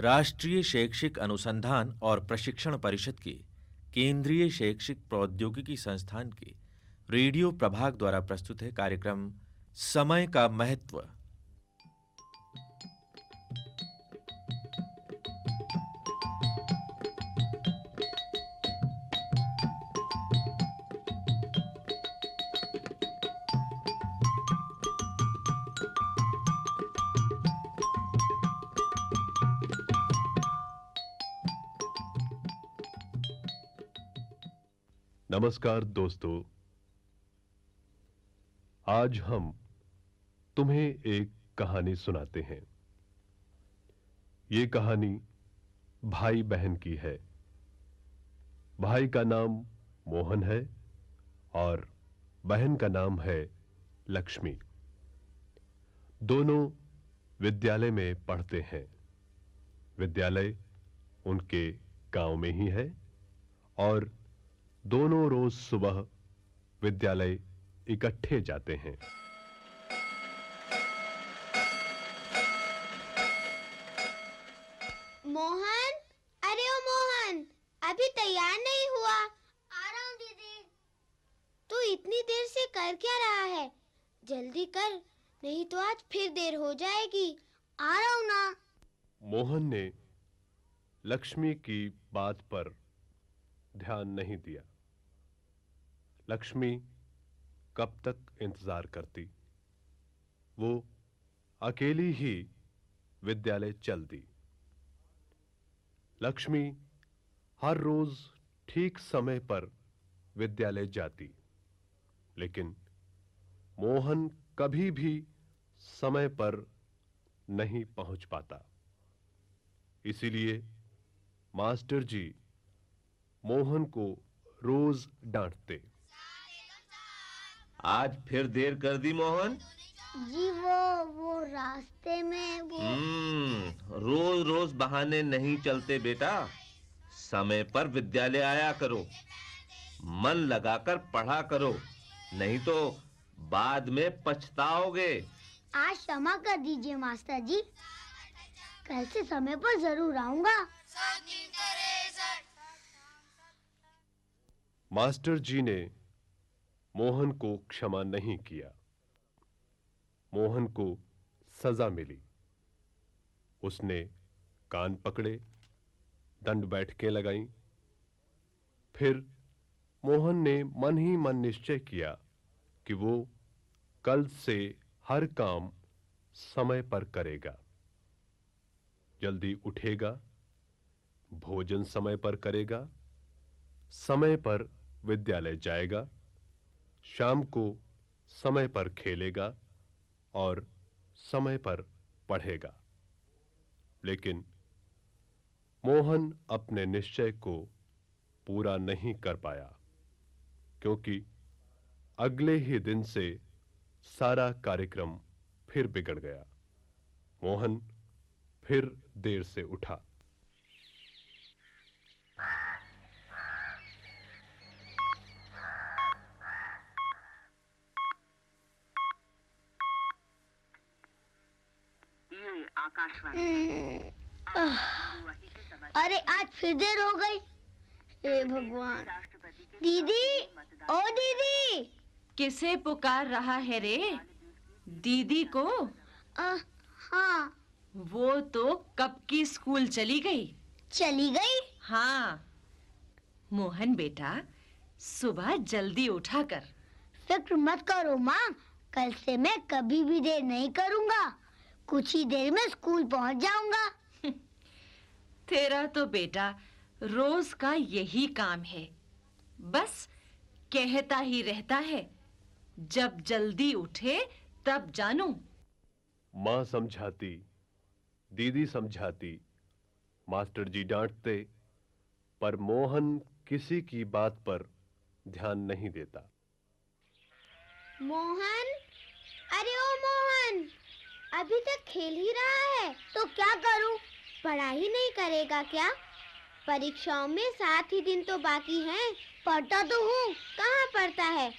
राष्ट्रीय शैक्षिक अनुसंधान और प्रशिक्षण परिषद के, केंद्रीय शैक्षिक प्रौद्योगिकी संस्थान के, रेडियो प्रभाग द्वारा प्रस्तुत है कार्यक्रम, समय का महत्व। नमस्कार दोस्तों। आज हम तुम्हें एक कहानी सुनाते हैं। ये कहानी भाई बहन की है। भाई का नाम मोहन है और बहन का नाम है लक्ष्मी। दोनों विद्यालय में पढ़ते हैं। विद्यालय उनके गाँव में ही है और दोनों रोज सुबह विद्यालय इकट्ठे जाते हैं। मोहन? अरे ओ मोहन अभी तैयार नहीं हुआ। आ रहा हूँ दीदी। तू इतनी देर से कर क्या रहा है? जल्दी कर नहीं तो आज फिर देर हो जाएगी। आ रहा हूँ ना। मोहन ने लक्ष्मी की बात पर ध्यान नहीं दिया। लक्ष्मी कब तक इंतज़ार करती? वो अकेली ही विद्यालय चल दी लक्ष्मी हर रोज ठीक समय पर विद्यालय जाती, लेकिन मोहन कभी भी समय पर नहीं पहुँच पाता। इसीलिए मास्टर जी मोहन को रोज डांटते। आज फिर देर कर दी मोहन। जी वो वो रास्ते में वो हम्म रोज रोज बहाने नहीं चलते बेटा। समय पर विद्यालय आया करो। मन लगाकर पढ़ा करो। नहीं तो बाद में पछताओगे। आज क्षमा कर दीजिए मास्टर जी। कल से समय पर ज़रूर आऊँगा। मास्टर जी ने मोहन को क्षमा नहीं किया। मोहन को सजा मिली। उसने कान पकड़े, दंड बैठकें लगाई। फिर मोहन ने मन ही मन निश्चय किया कि वो कल से हर काम समय पर करेगा। जल्दी उठेगा, भोजन समय पर करेगा, समय पर विद्यालय जाएगा। शाम को समय पर खेलेगा और समय पर पढ़ेगा। लेकिन मोहन अपने निश्चय को पूरा नहीं कर पाया, क्योंकि अगले ही दिन से सारा कार्यक्रम फिर बिगड़ गया। मोहन फिर देर से उठा। अरे आज फिर देर हो गई। हे भगवान। दीदी? ओ दीदी! किसे पुकार रहा है रे? दीदी को? आ, हाँ। वो तो कब की स्कूल चली गई? चली गई? हाँ। मोहन बेटा सुबह जल्दी उठा कर फ़िक्र मत करो माँ। कल से मैं कभी भी देर नहीं करूँगा। कुछ ही देर में स्कूल पहुँच जाऊँगा। तेरा तो बेटा रोज का यही काम है। बस कहता ही रहता है जब जल्दी उठे तब जानू। माँ समझाती दीदी समझाती मास्टर जी डांटते पर मोहन किसी की बात पर ध्यान नहीं देता। मोहन? अरे ओ मोहन! अभी तक खेल ही रहा है तो क्या करूँ? पढ़ाई नहीं करेगा क्या? परीक्षाओं में सात ही दिन तो बाकी हैं, पढ़ता तो हूँ, कहाँ पढ़ता है?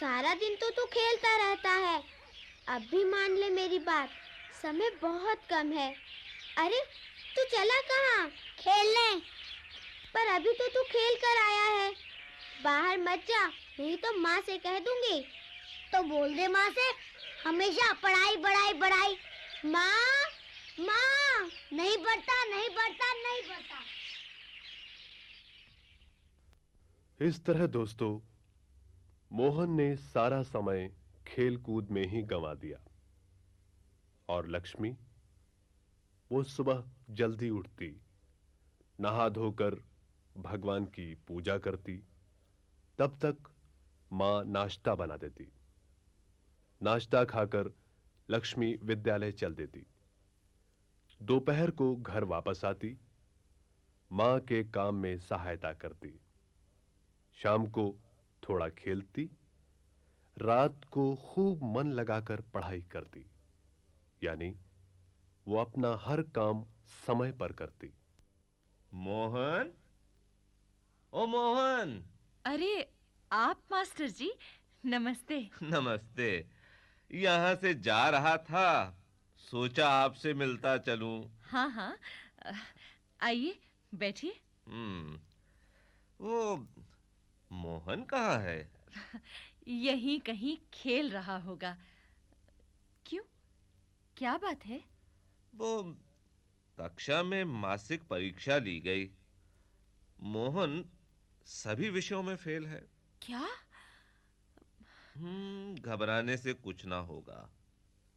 सारा दिन तो तू खेलता रहता है। अब भी मान ले मेरी बात, समय बहुत कम है। अरे, तू चला कहाँ? खेलने पर अभी तो तू खेल कर आया है। बाहर मत जा, नहीं तो माँ से कह दूँगी। तो बोल दे माँ से हमेशा पढ़ाई पढ़ाई पढ़ाई। माँ माँ, नहीं पढ़ता नहीं पढ़ता नहीं पढ़ता। इस तरह दोस्तों, मोहन ने सारा समय खेल कूद में ही गंवा दिया। और लक्ष्मी, वो सुबह जल्दी उठती, नहा धोकर भगवान की पूजा करती, तब तक माँ नाश्ता बना देती। नाश्ता खाकर लक्ष्मी विद्यालय चल देती। दोपहर को घर वापस आती। माँ के काम में सहायता करती। शाम को थोड़ा खेलती। रात को खूब मन लगाकर पढ़ाई करती। यानी वो अपना हर काम समय पर करती। मोहन? ओ मोहन! अरे आप मास्टर जी नमस्ते। नमस्ते। यहाँ से जा रहा था। सोचा आपसे मिलता चलूँ। हाँ हाँ। आइए बैठिए। हम्म। वो मोहन कहाँ है? यहीं कहीं खेल रहा होगा। क्यों? क्या बात है? वो कक्षा में मासिक परीक्षा ली गई। मोहन सभी विषयों में फेल है। क्या? घबराने से कुछ ना होगा।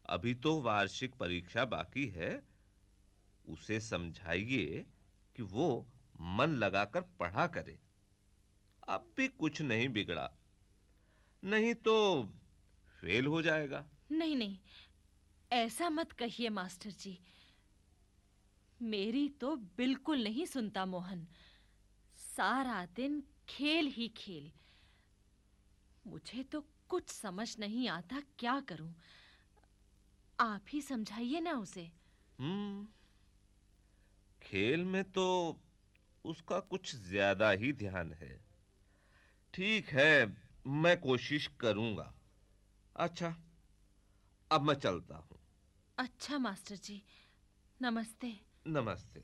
अभी तो वार्षिक परीक्षा बाकी है। उसे समझाइए कि वो मन लगाकर पढ़ा करे। अब भी कुछ नहीं बिगड़ा। नहीं तो फेल हो जाएगा। नहीं नहीं, ऐसा मत कहिए मास्टर जी। मेरी तो बिल्कुल नहीं सुनता मोहन। सारा दिन खेल ही खेल। मुझे तो कुछ समझ नहीं आता क्या करूँ? आप ही समझाइए ना उसे। हम्म। खेल में तो उसका कुछ ज़्यादा ही ध्यान है। ठीक है मैं कोशिश करूँगा। अच्छा अब मैं चलता हूँ। अच्छा मास्टर जी। नमस्ते। नमस्ते।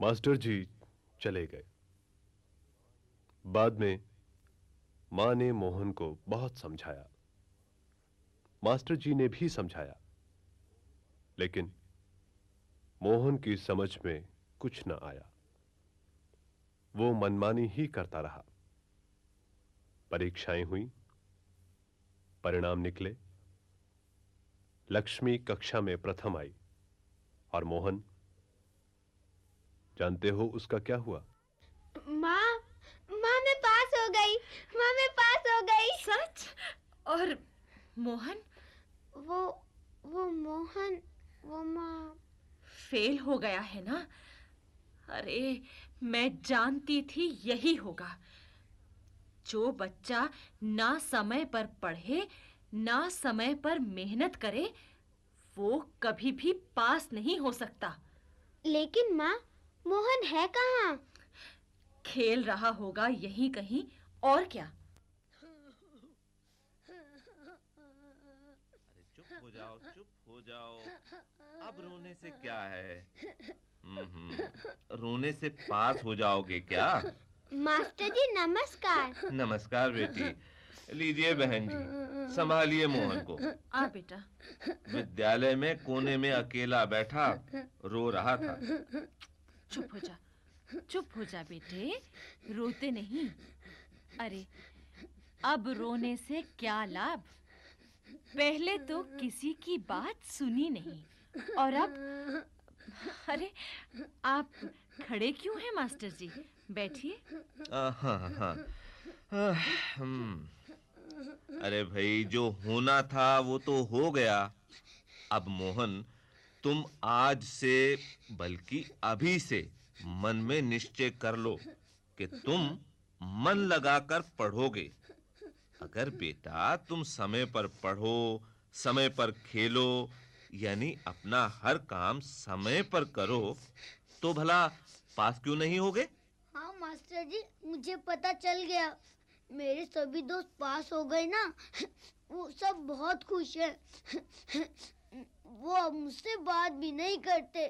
मास्टर जी चले गए। बाद में माँ ने मोहन को बहुत समझाया। मास्टर जी ने भी समझाया। लेकिन मोहन की समझ में कुछ न आया। वो मनमानी ही करता रहा। परीक्षाएँ हुई, परिणाम निकले। लक्ष्मी कक्षा में प्रथम आई और मोहन, जानते हो उसका क्या हुआ माँ माँ मैं पास हो गई माँ मैं पास हो गई सच और मोहन? वो वो मोहन वो माँ फेल हो गया है ना? अरे मैं जानती थी यही होगा। जो बच्चा ना समय पर पढ़े ना समय पर मेहनत करे वो कभी भी पास नहीं हो सकता। लेकिन माँ मोहन है कहाँ? खेल रहा होगा यहीं कहीं और क्या अरे चुप हो जाओ चुप हो जाओ। अब रोने से क्या है? हम्म रोने से पास हो जाओगे क्या? मास्टर जी नमस्कार। नमस्कार बेटी। लीजिए बहन जी संभालिए मोहन को। आ बेटा। विद्यालय में कोने में अकेला बैठा रो रहा था। चुप हो जा चुप हो जा बेटे रोते नहीं। अरे अब रोने से क्या लाभ? पहले तो किसी की बात सुनी नहीं। और अब, अरे, आप खड़े क्यों हैं, मास्टर जी? बैठिए। हाँ हाँ। अरे भाई, जो होना था, वो तो हो गया। अब मोहन, तुम आज से, बल्कि अभी से, मन में निश्चय कर लो कि तुम मन लगाकर पढ़ोगे। अगर बेटा तुम समय पर पढ़ो, समय पर खेलो, यानी अपना हर काम समय पर करो तो भला पास क्यों नहीं होगे हाँ मास्टर जी, मुझे पता चल गया। मेरे सभी दोस्त पास हो गए ना। वो सब बहुत खुश है। वो अब मुझसे बात भी नहीं करते।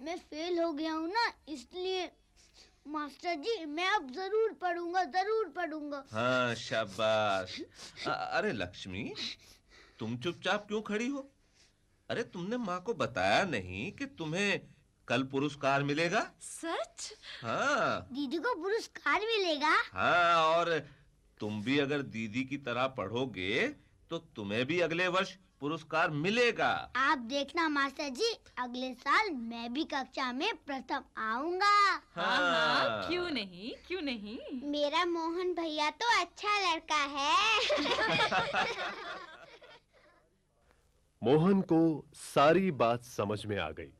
मैं फेल हो गया हूँ ना, इसलिए। मास्टर जी मैं अब ज़रूर पढ़ूँगा ज़रूर पढ़ूँगा। हाँ शाबाश। अरे लक्ष्मी तुम चुपचाप क्यों खड़ी हो? अरे तुमने माँ को बताया नहीं कि तुम्हें कल पुरस्कार मिलेगा। सच? हाँ। दीदी को पुरस्कार मिलेगा? हाँ और तुम भी अगर दीदी की तरह पढ़ोगे तो तुम्हें भी अगले वर्ष पुरस्कार मिलेगा। आप देखना मास्टर जी अगले साल मैं भी कक्षा में प्रथम आऊँगा। हाँ हाँ क्यों नहीं क्यों नहीं? मेरा मोहन भैया तो अच्छा लड़का है। मोहन को सारी बात समझ में आ गई।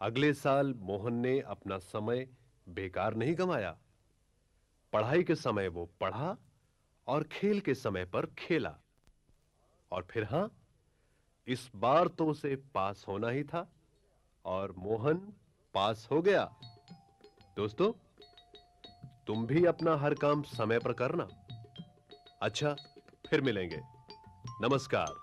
अगले साल मोहन ने अपना समय बेकार नहीं गंवाया। पढ़ाई के समय वो पढ़ा और खेल के समय पर खेला। और फिर हाँ, इस बार तो उसे पास होना ही था और मोहन पास हो गया। दोस्तों, तुम भी अपना हर काम समय पर करना। अच्छा फिर मिलेंगे। नमस्कार।